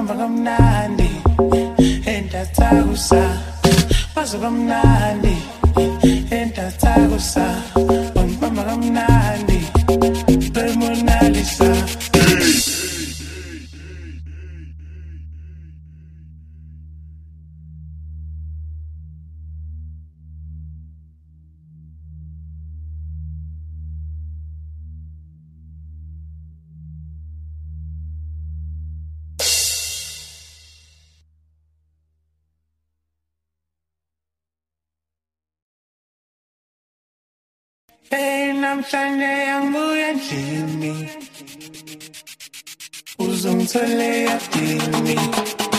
bahamba kamnandi endathakusa bazoba mnandi endathakusa Pain, I'm Sunday, I'm Jimmy. Uzun Tole, Jimmy.